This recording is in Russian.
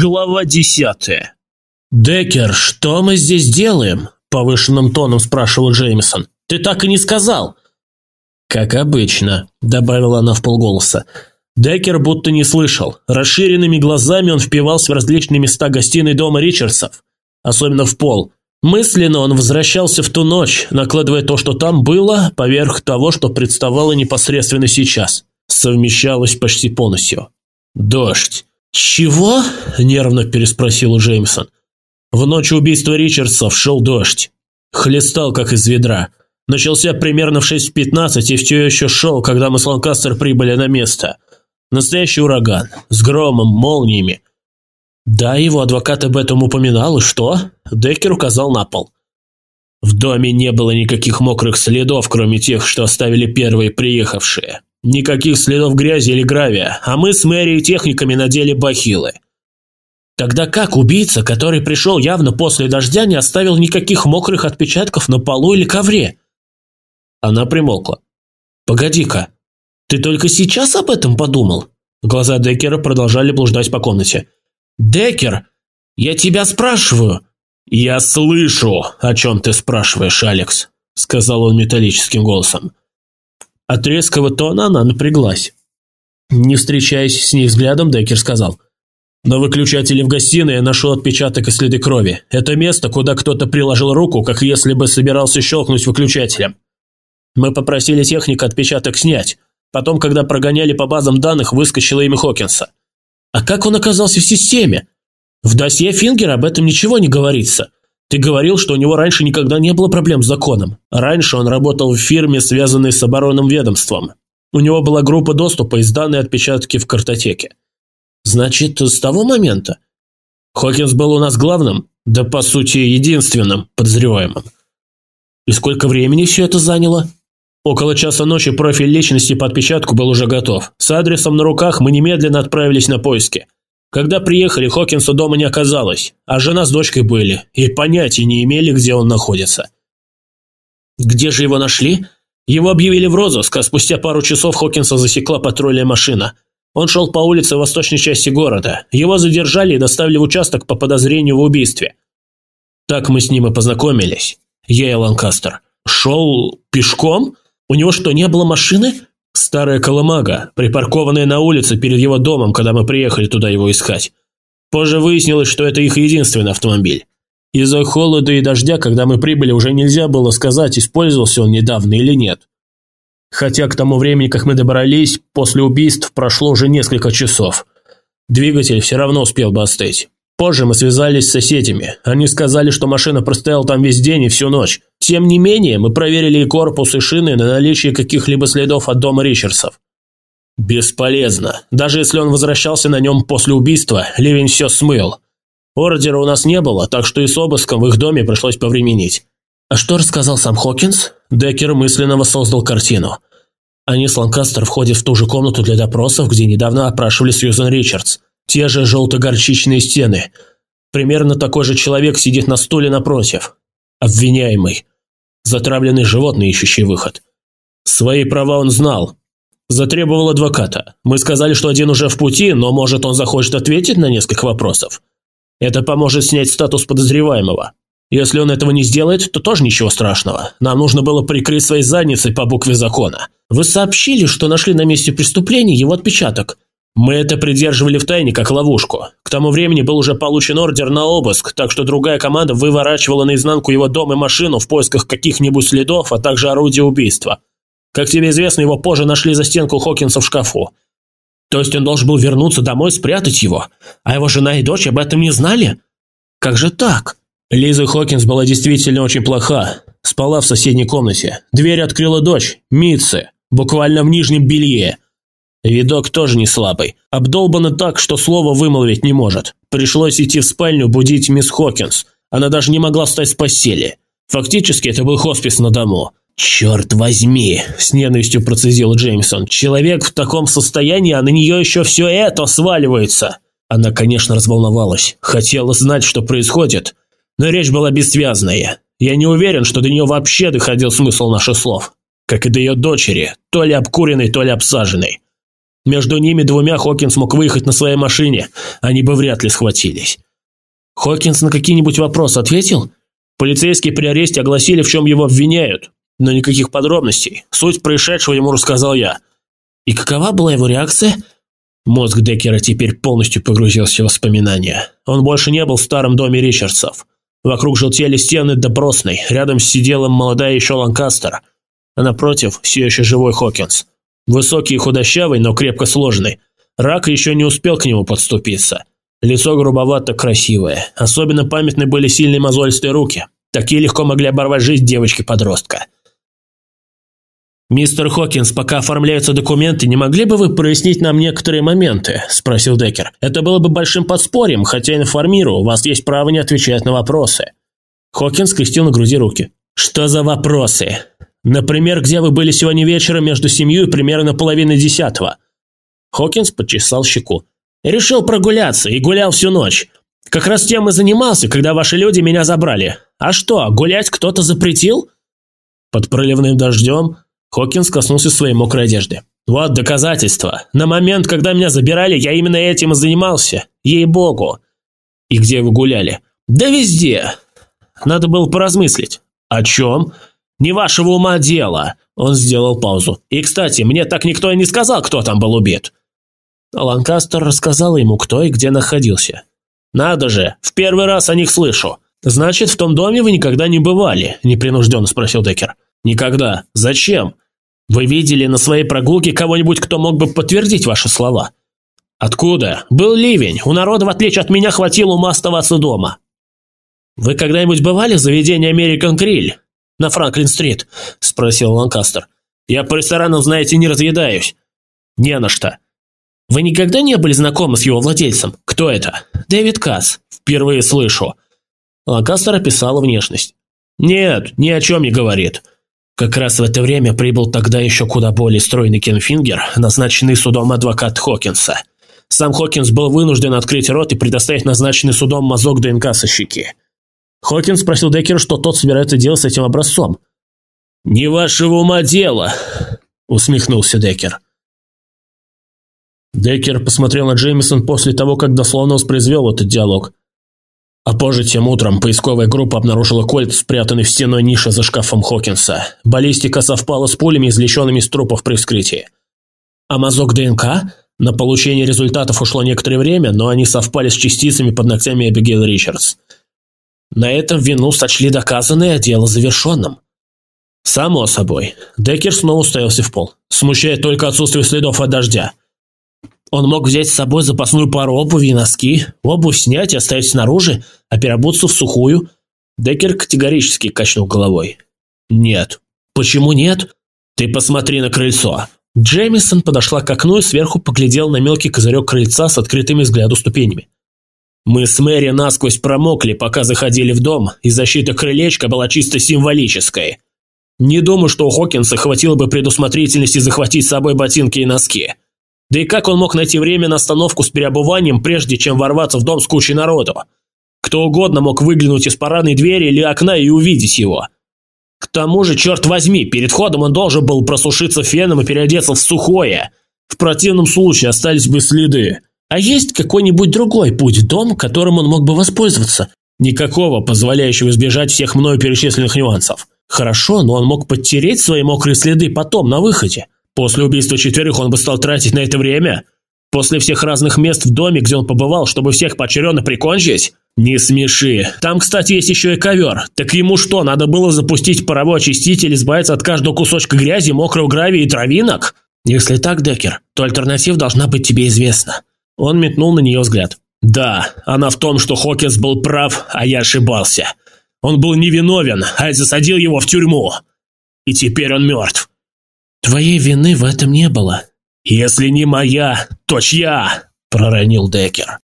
Глава десятая. «Деккер, что мы здесь делаем?» – повышенным тоном спрашивал Джеймисон. «Ты так и не сказал». «Как обычно», – добавила она в полголоса. Деккер будто не слышал. Расширенными глазами он впивался в различные места гостиной дома Ричардсов, особенно в пол. Мысленно он возвращался в ту ночь, накладывая то, что там было, поверх того, что представало непосредственно сейчас. Совмещалось почти полностью. Дождь. «Чего?» – нервно переспросил Джеймсон. В ночь убийства Ричардсов шел дождь. Хлестал, как из ведра. Начался примерно в 6.15 и все еще шел, когда мы с Ланкастер прибыли на место. Настоящий ураган. С громом, молниями. Да, его адвокат об этом упоминал, и что? Деккер указал на пол. В доме не было никаких мокрых следов, кроме тех, что оставили первые приехавшие. Никаких следов грязи или гравия, а мы с Мэри и техниками надели бахилы. Тогда как убийца, который пришел явно после дождя, не оставил никаких мокрых отпечатков на полу или ковре? Она примолкла. «Погоди-ка, ты только сейчас об этом подумал?» Глаза Деккера продолжали блуждать по комнате. «Деккер, я тебя спрашиваю!» «Я слышу, о чем ты спрашиваешь, Алекс», — сказал он металлическим голосом. От резкого тона она напряглась. Не встречаясь с ней взглядом, Деккер сказал. «На выключателе в гостиной я нашел отпечаток и следы крови. Это место, куда кто-то приложил руку, как если бы собирался щелкнуть выключателем. Мы попросили техника отпечаток снять. Потом, когда прогоняли по базам данных, выскочило имя Хокинса. А как он оказался в системе? В досье Фингера об этом ничего не говорится. Ты говорил, что у него раньше никогда не было проблем с законом. Раньше он работал в фирме, связанной с оборонным ведомством. У него была группа доступа из данной отпечатки в картотеке. Значит, с того момента? Хокинс был у нас главным, да по сути единственным подозреваемым. И сколько времени все это заняло? Около часа ночи профиль личности по отпечатку был уже готов. С адресом на руках мы немедленно отправились на поиски. Когда приехали, Хокинса дома не оказалось, а жена с дочкой были, и понятия не имели, где он находится. Где же его нашли? Его объявили в розыск, а спустя пару часов Хокинса засекла патрульная машина. Он шел по улице в восточной части города. Его задержали и доставили в участок по подозрению в убийстве. Так мы с ним и познакомились. Я и Ланкастер. Шел пешком? У него что, не было машины? Старая колымага, припаркованная на улице перед его домом, когда мы приехали туда его искать. Позже выяснилось, что это их единственный автомобиль. Из-за холода и дождя, когда мы прибыли, уже нельзя было сказать, использовался он недавно или нет. Хотя к тому времени, как мы добрались, после убийств прошло уже несколько часов. Двигатель все равно успел бы остыть. Позже мы связались с соседями. Они сказали, что машина простояла там весь день и всю ночь. Тем не менее, мы проверили и корпус, и шины на наличие каких-либо следов от дома Ричардсов. Бесполезно. Даже если он возвращался на нем после убийства, Ливень все смыл. Ордера у нас не было, так что и с обыском в их доме пришлось повременить. А что рассказал сам Хокинс? Деккер мысленно воссоздал картину. Они с Ланкастер входят в ту же комнату для допросов, где недавно опрашивали Сьюзен Ричардс. Те же желто-горчичные стены. Примерно такой же человек сидит на стуле напротив. Обвиняемый. Затравленный животный, ищущий выход. Свои права он знал. Затребовал адвоката. Мы сказали, что один уже в пути, но, может, он захочет ответить на несколько вопросов. Это поможет снять статус подозреваемого. Если он этого не сделает, то тоже ничего страшного. Нам нужно было прикрыть свои задницы по букве закона. Вы сообщили, что нашли на месте преступления его отпечаток. Мы это придерживали в тайне как ловушку. К тому времени был уже получен ордер на обыск, так что другая команда выворачивала наизнанку его дом и машину в поисках каких-нибудь следов, а также орудия убийства. Как тебе известно, его позже нашли за стенку Хокинса в шкафу. То есть он должен был вернуться домой спрятать его, а его жена и дочь об этом не знали? Как же так? Лиза Хокинс была действительно очень плоха. Спала в соседней комнате. Дверь открыла дочь, Митцы, буквально в нижнем белье. Видок тоже не слабый. Обдолбана так, что слово вымолвить не может. Пришлось идти в спальню будить мисс Хокинс. Она даже не могла встать с постели. Фактически это был хоспис на дому. «Черт возьми!» – с ненавистью процедил Джеймсон. «Человек в таком состоянии, а на нее еще все это сваливается!» Она, конечно, разволновалась. Хотела знать, что происходит. Но речь была бессвязная. Я не уверен, что до нее вообще доходил смысл наших слов. Как и до ее дочери, то ли обкуренной, то ли обсаженной. Между ними двумя Хокинс мог выехать на своей машине. Они бы вряд ли схватились. Хокинс на какие-нибудь вопросы ответил? Полицейские при аресте огласили, в чем его обвиняют. Но никаких подробностей. Суть происшедшего ему рассказал я. И какова была его реакция? Мозг Деккера теперь полностью погрузился в воспоминания. Он больше не был в старом доме Ричардсов. Вокруг желтели стены допросной, рядом сидела молодая еще Ланкастер, а напротив все еще живой Хокинс. Высокий и худощавый, но крепко сложенный. Рак еще не успел к нему подступиться. Лицо грубовато красивое. Особенно памятны были сильные мозолистые руки. Такие легко могли оборвать жизнь девочки-подростка. «Мистер Хокинс, пока оформляются документы, не могли бы вы прояснить нам некоторые моменты?» – спросил Деккер. «Это было бы большим подспорьем, хотя информирую, у вас есть право не отвечать на вопросы». Хокинс скрестил на груди руки. «Что за вопросы? Например, где вы были сегодня вечером между семью и примерно половиной десятого?» Хокинс подчесал щеку. «Решил прогуляться и гулял всю ночь. Как раз тем и занимался, когда ваши люди меня забрали. А что, гулять кто-то запретил?» Под проливным дождем Хокинс коснулся своей мокрой одежды. «Вот доказательство. На момент, когда меня забирали, я именно этим и занимался. Ей-богу!» «И где вы гуляли?» «Да везде!» Надо было поразмыслить. «О чем?» «Не вашего ума дело!» Он сделал паузу. «И, кстати, мне так никто и не сказал, кто там был убит!» Ланкастер рассказал ему, кто и где находился. «Надо же! В первый раз о них слышу!» «Значит, в том доме вы никогда не бывали?» – непринужденно спросил Деккер. «Никогда. Зачем? Вы видели на своей прогулке кого-нибудь, кто мог бы подтвердить ваши слова?» «Откуда? Был ливень. У народа, в отличие от меня, хватило ума оставаться дома». «Вы когда-нибудь бывали в заведении American Grill на Франклин-стрит?» – спросил Ланкастер. «Я по ресторанам, знаете, не разъедаюсь». «Не на что». «Вы никогда не были знакомы с его владельцем? Кто это?» «Дэвид Касс. Впервые слышу». Ланкастер описал внешность. «Нет, ни о чем не говорит. Как раз в это время прибыл тогда еще куда более стройный Кенфингер, назначенный судом адвокат Хокинса. Сам Хокинс был вынужден открыть рот и предоставить назначенный судом мазок ДНК со. Хокинс спросил Деккера, что тот собирается делать с этим образцом. «Не вашего ума дело!» – усмехнулся Деккер. Деккер посмотрел на Джеймисон после того, как дословно воспроизвел этот диалог. А позже тем утром поисковая группа обнаружила кольт, спрятанный в стеной нише за шкафом Хокинса. Баллистика совпала с пулями, извлеченными из трупов при вскрытии. А мазок ДНК? На получение результатов ушло некоторое время, но они совпали с частицами под ногтями Эбигейл Ричардс. На этом вину сочли доказанной, а дело завершенным. Само собой. Деккер снова уставился в пол. Смущает только отсутствие следов от дождя. Он мог взять с собой запасную пару обуви и носки, обувь снять и оставить снаружи, а переобуться в сухую. Деккер категорически качнул головой. «Нет». «Почему нет?» «Ты посмотри на крыльцо». Джеймисон подошла к окну и сверху поглядел на мелкий козырек крыльца с открытыми взгляду ступенями. «Мы с Мэри насквозь промокли, пока заходили в дом, и защита крылечка была чисто символической. Не думаю, что у Хокинса хватило бы предусмотрительности захватить с собой ботинки и носки. Да и как он мог найти время на остановку с переобуванием, прежде чем ворваться в дом с кучей народу? Кто угодно мог выглянуть из парадной двери или окна и увидеть его. К тому же, черт возьми, перед входом он должен был просушиться феном и переодеться в сухое. В противном случае остались бы следы. А есть какой-нибудь другой путь в дом, которым он мог бы воспользоваться? Никакого, позволяющего избежать всех мною перечисленных нюансов. Хорошо, но он мог подтереть свои мокрые следы потом, на выходе. После убийства четверых он бы стал тратить на это время? После всех разных мест в доме, где он побывал, чтобы всех поочередно прикончить? Не смеши. Там, кстати, есть еще и ковер. Так ему что, надо было запустить паровой очиститель, избавиться от каждого кусочка грязи, мокрого гравия и травинок? Если так, Деккер, то альтернатива должна быть тебе известна. Он метнул на нее взгляд. Да, она в том, что Хокинс был прав, а я ошибался. Он был невиновен, а я засадил его в тюрьму. И теперь он мертв. Твоей вины в этом не было. Если не моя, то чья? проронил Деккер.